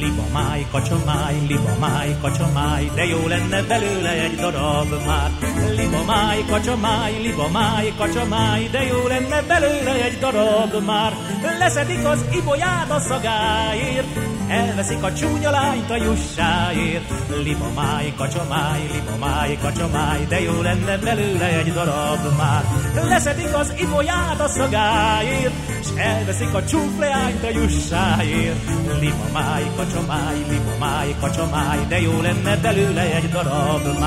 Libamáj, kacsomáj, libamáj, kacsomáj, de jó lenne belőle egy darab már. Libamáj, kacsomáj, libamáj, kacsomáj, de jó lenne belőle egy darab már. Leszedik az ibolyát a szagáért, elveszik a csúnya lányt a jussáért. Libamáj, kacsomáj, libamáj, kacsomáj, de jó lenne belőle egy darab már. Leszedik az ibolyát a szagáért, s elveszik a csúfleányt a jussáért. Libamáj, kacsomáj, libamáj, kacsomáj, de jó lenne belőle egy darab már.